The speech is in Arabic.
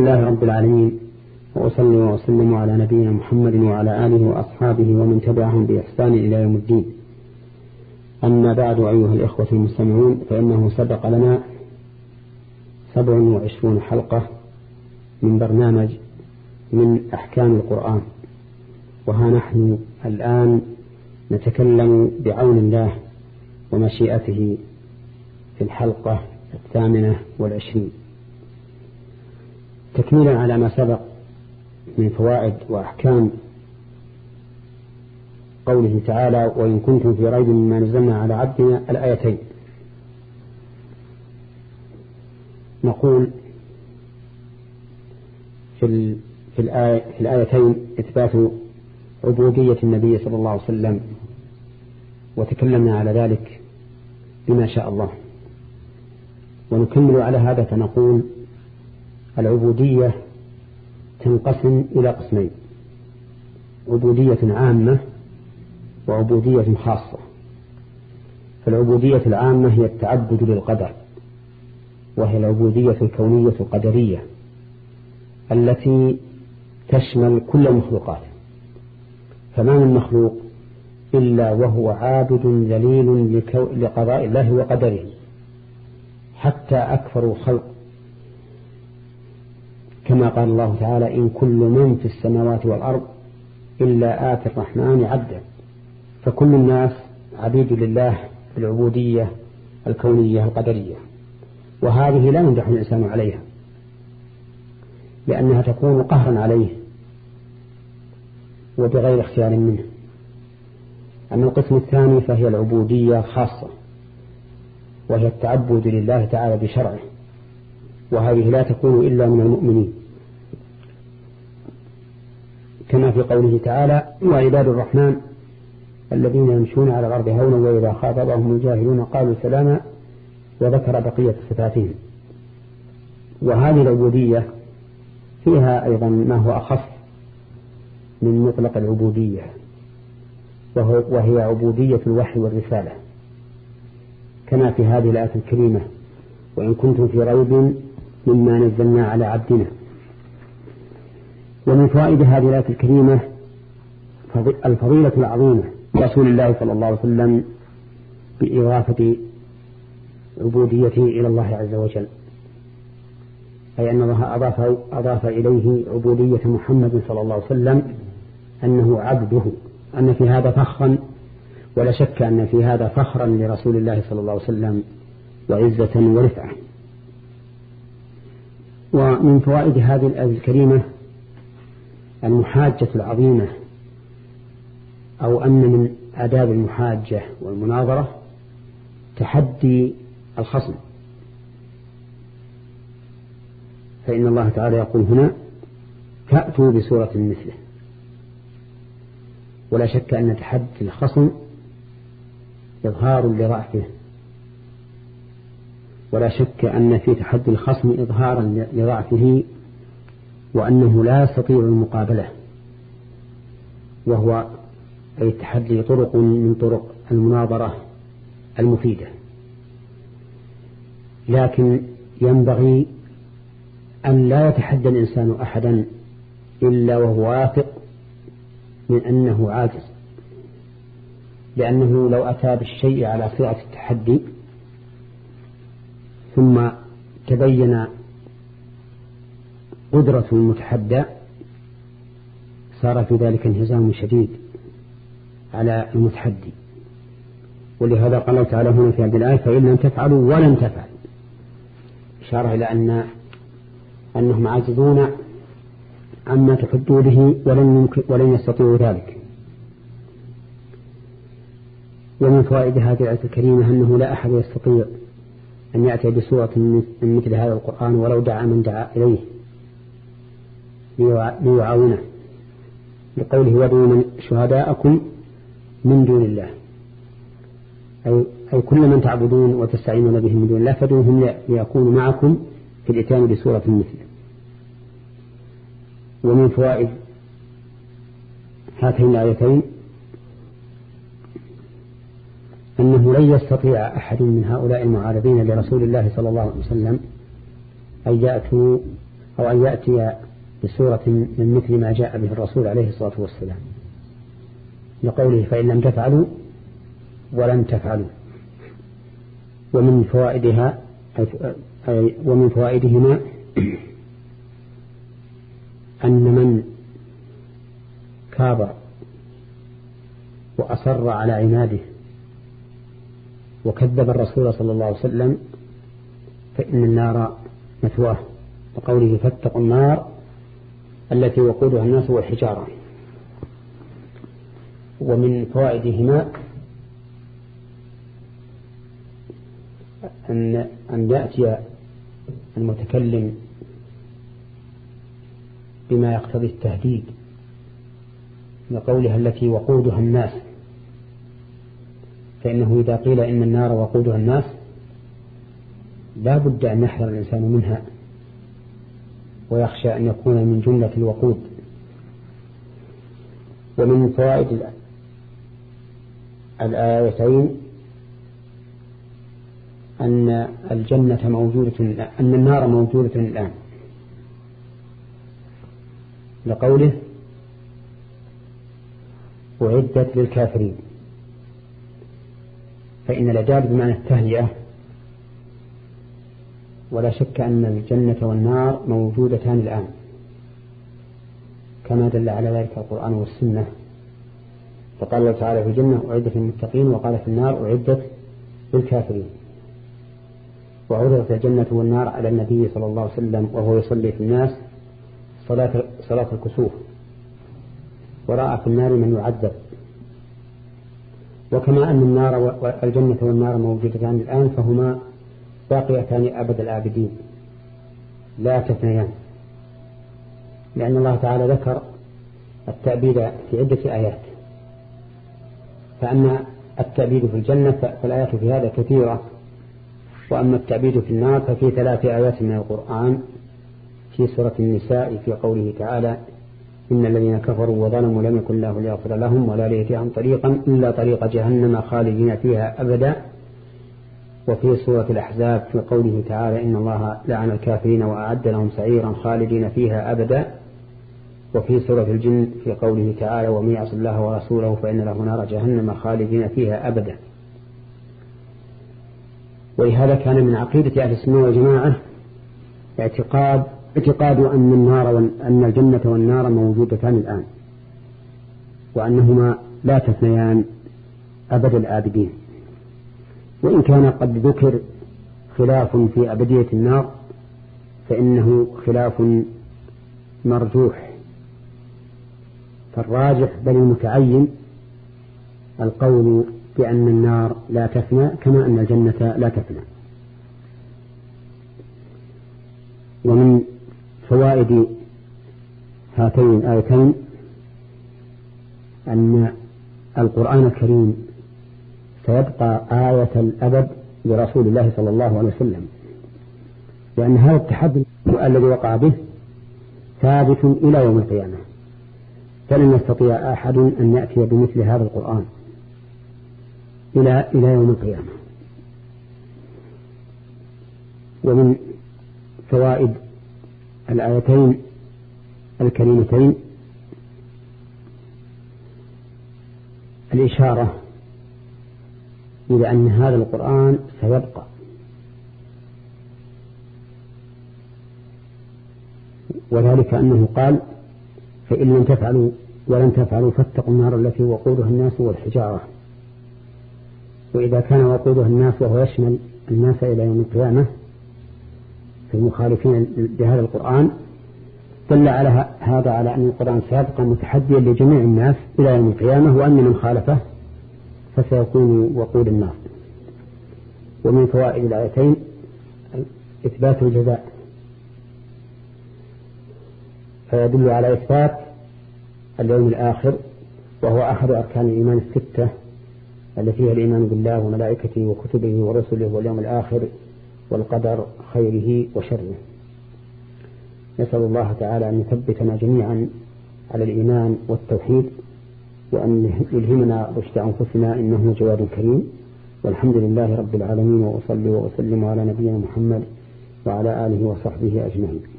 الله رب العالمين وأصلي وأسلم على نبينا محمد وعلى آله وأصحابه ومن تبعهم بإحسان إلى يوم الدين. أما بعد أيها الإخوة المستمعون فإنه سبق لنا سبع وعشرون حلقة من برنامج من أحكام القرآن وها نحن الآن نتكلم بعون الله ومشيئته في الحلقة الثامنة والعشرين. تكميلا على ما سبق من فوائد وأحكام قوله تعالى وإن كنتم في ريب مما نزلنا على عبدنا الآيتين. نقول في في, الآية في الآيتين إثبات عبودية النبي صلى الله عليه وسلم وتكلمنا على ذلك بما شاء الله. ونكمل على هذا فنقول العبودية تنقسم إلى قسمين. عبودية عامة وعبودية خاصة. فالعبودية العامة هي التعبد للقدر وهي العبودية الكونية القدرية التي تشمل كل المخلوقات. فما من مخلوق إلا وهو عابد ذليل لقضاء الله وقدره حتى أكثر الخلق كما قال الله تعالى إن كل من في السماوات والأرض إلا آتي الرحمن عبدا. فكل الناس عبيد لله بالعبودية الكونية القدرية. وهذه لا يمدح الإنسان عليها لأنها تكون قهرا عليه وبغير اختيار منه. أما القسم الثاني فهي العبودية خاصة وهي التعبد لله تعالى بشرعه. وهذه لا تكون إلا من المؤمنين. كما في قوله تعالى وعباد الرحمن الذين يمشون على الأرض هونا وإذا خاطبهم الجاهلون قالوا سلاما وذكر بقية صفاتهم. وهذه العبودية فيها أيضا ما هو أخف من مطلق العبودية وهي عبودية الوحي والرسالة. كما في هذه الآية الكريمة وإن كنتم في ريب مما نزلنا على عبدنا. ومن فوائد هذه الآية الكريمة الفضيلة العظيمة. رسول الله صلى الله عليه وسلم بإضافة عبوديته إلى الله عز وجل. أي أن الله أضاف, أضاف إليه عبودية محمد صلى الله عليه وسلم أنه عبده. أن في هذا فخرا ولا شك أن في هذا فخرا لرسول الله صلى الله عليه وسلم وعزة ورفعة. ومن فوائد هذه الآية الكريمة المحاجة العظيمة أو أن من آداب المحاجة والمناظرة تحدي الخصم. فإن الله تعالى يقول هنا فأتوا بسورة مثله. ولا شك أن تحدي الخصم إظهار لضعفه ولا شك أن في تحدي الخصم إظهارا لضعفه وأنه لا يستطيع المقابلة وهو أي التحدي طرق من طرق المناظرة المفيدة. لكن ينبغي أن لا يتحدى الإنسان أحدا إلا وهو واثق من أنه عاجز لأنه لو أتى بالشيء على صيغة التحدي ثم تبين قدرة المتحدى صار في ذلك انهزام شديد على المتحدي. ولهذا قال تعالى هنا في هذه الآية فإن لم تفعلوا ولن تفعل. إشارة إلى أن أنهم عاجزون عما تحدوا به ولن, يمكن ولن يستطيعوا ذلك. ومن فوائد هذه الآية الكريمة أنه لا أحد يستطيع أن يأتي بسورة من مثل هذا القرآن ولو دعا من دعا إليه. ليعاونه. لقوله ودعوا من شهداءكم من دون الله. أي, أي كل من تعبدون وتستعينون به من دون الله فدوهم ليكونوا معكم في الإتيان بسورة مثله ومن فوائد هاتين الآيتين أنه لن يستطيع أحد من هؤلاء المعارضين لرسول الله صلى الله عليه وسلم أن يأتوا أو أن يأتي بسورة من مثل ما جاء به الرسول عليه الصلاة والسلام. لقوله فإن لم تفعلوا ولن تفعلوا. ومن فوائدها أي ومن فوائدهما أن من كابر وأصر على عناده وكذب الرسول صلى الله عليه وسلم فإن النار مثواه. وقوله فاتقوا النار التي وقودها الناس والحجارة ومن فوائدهما أن أن يأتي المتكلم بما يقتضي التهديد لقولها التي وقودها الناس. فإنه إذا قيل إن النار وقودها الناس لا بد أن يحذر الإنسان منها ويخشى أن يكون من جملة الوقود. ومن فوائد الآيتين أن الجنة موجودة أن النار موجودة الآن. لقوله أعدت للكافرين. فإن الإعداد بمعنى التهيئة ولا شك أن الجنة والنار موجودتان الآن. كما دل على ذلك القرآن والسنة. فقال الله تعالى في الجنة أعدت للمتقين وقال في النار أعدت للكافرين. وعرضت الجنة والنار على النبي صلى الله عليه وسلم وهو يصلي في الناس صلاة, صلاة الكسوف. ورأى في النار من يعذب. وكما أن النار والجنة والنار موجودتان الآن فهما باقيتان أبد الآبدين. لا تثنيان. لأن الله تعالى ذكر التأبيد في عدة آيات. فأما التأبيد في الجنة فالآيات في هذا كثيرة. وأما التأبيد في النار ففي ثلاث آيات من القرآن في سورة النساء في قوله تعالى إن الذين كفروا وظلموا لم يكن الله ليغفر لهم ولا ليهديهم طريقا إلا طريق جهنم خالدين فيها أبدا. وفي سورة الأحزاب في قوله تعالى إن الله لعن الكافرين وأعد لهم سعيرا خالدين فيها أبدا. وفي سورة الجن في قوله تعالى ومن يعص الله ورسوله فإن له نار جهنم خالدين فيها أبدا. ولهذا كان من عقيدة أهل السنة والجماعة اعتقاد اعتقاد أن النار أن الجنة والنار موجودتان الآن وأنهما لا تثنيان أبد الآبدين وإن كان قد ذكر خلاف في أبدية النار فإنه خلاف مرجوح. فالراجح بل المتعين القول بأن النار لا تفنى كما أن الجنة لا تفنى ومن فوائد هاتين الآيتين أن القرآن الكريم سيبقى آية الأبد لرسول الله صلى الله عليه وسلم لأن هذا التحدي الذي وقع به ثابت إلى يوم القيامة. فلن يستطيع أحد أن يأتي بمثل هذا القرآن إلى إلى يوم القيامة. ومن فوائد الآيتين الكريمتين الإشارة إلى أن هذا القرآن سيبقى. وذلك أنه قال فإن لم تفعلوا ولن تفعلوا فاتقوا النار التي وقودها الناس والحجارة. وإذا كان وقودها الناس وهو يشمل الناس إلى يوم القيامة المخالفين لهذا القرآن دل على هذا على أن القرآن سيبقى متحديا لجميع الناس إلى يوم القيامة وأن من خالفه فسيكون وقود النار. ومن فوائد الآيتين إثبات الجزاء. فيدل على إثبات اليوم الآخر وهو أحد أركان الإيمان الستة التي هي الإيمان بالله وملائكته وكتبه ورسله واليوم الآخر. والقدر خيره وشره. نسأل الله تعالى أن يثبتنا جميعا على الإيمان والتوحيد وأن يلهمنا رشد أنفسنا إنه جواد كريم. والحمد لله رب العالمين وأصلي وأسلم على نبينا محمد وعلى آله وصحبه أجمعين.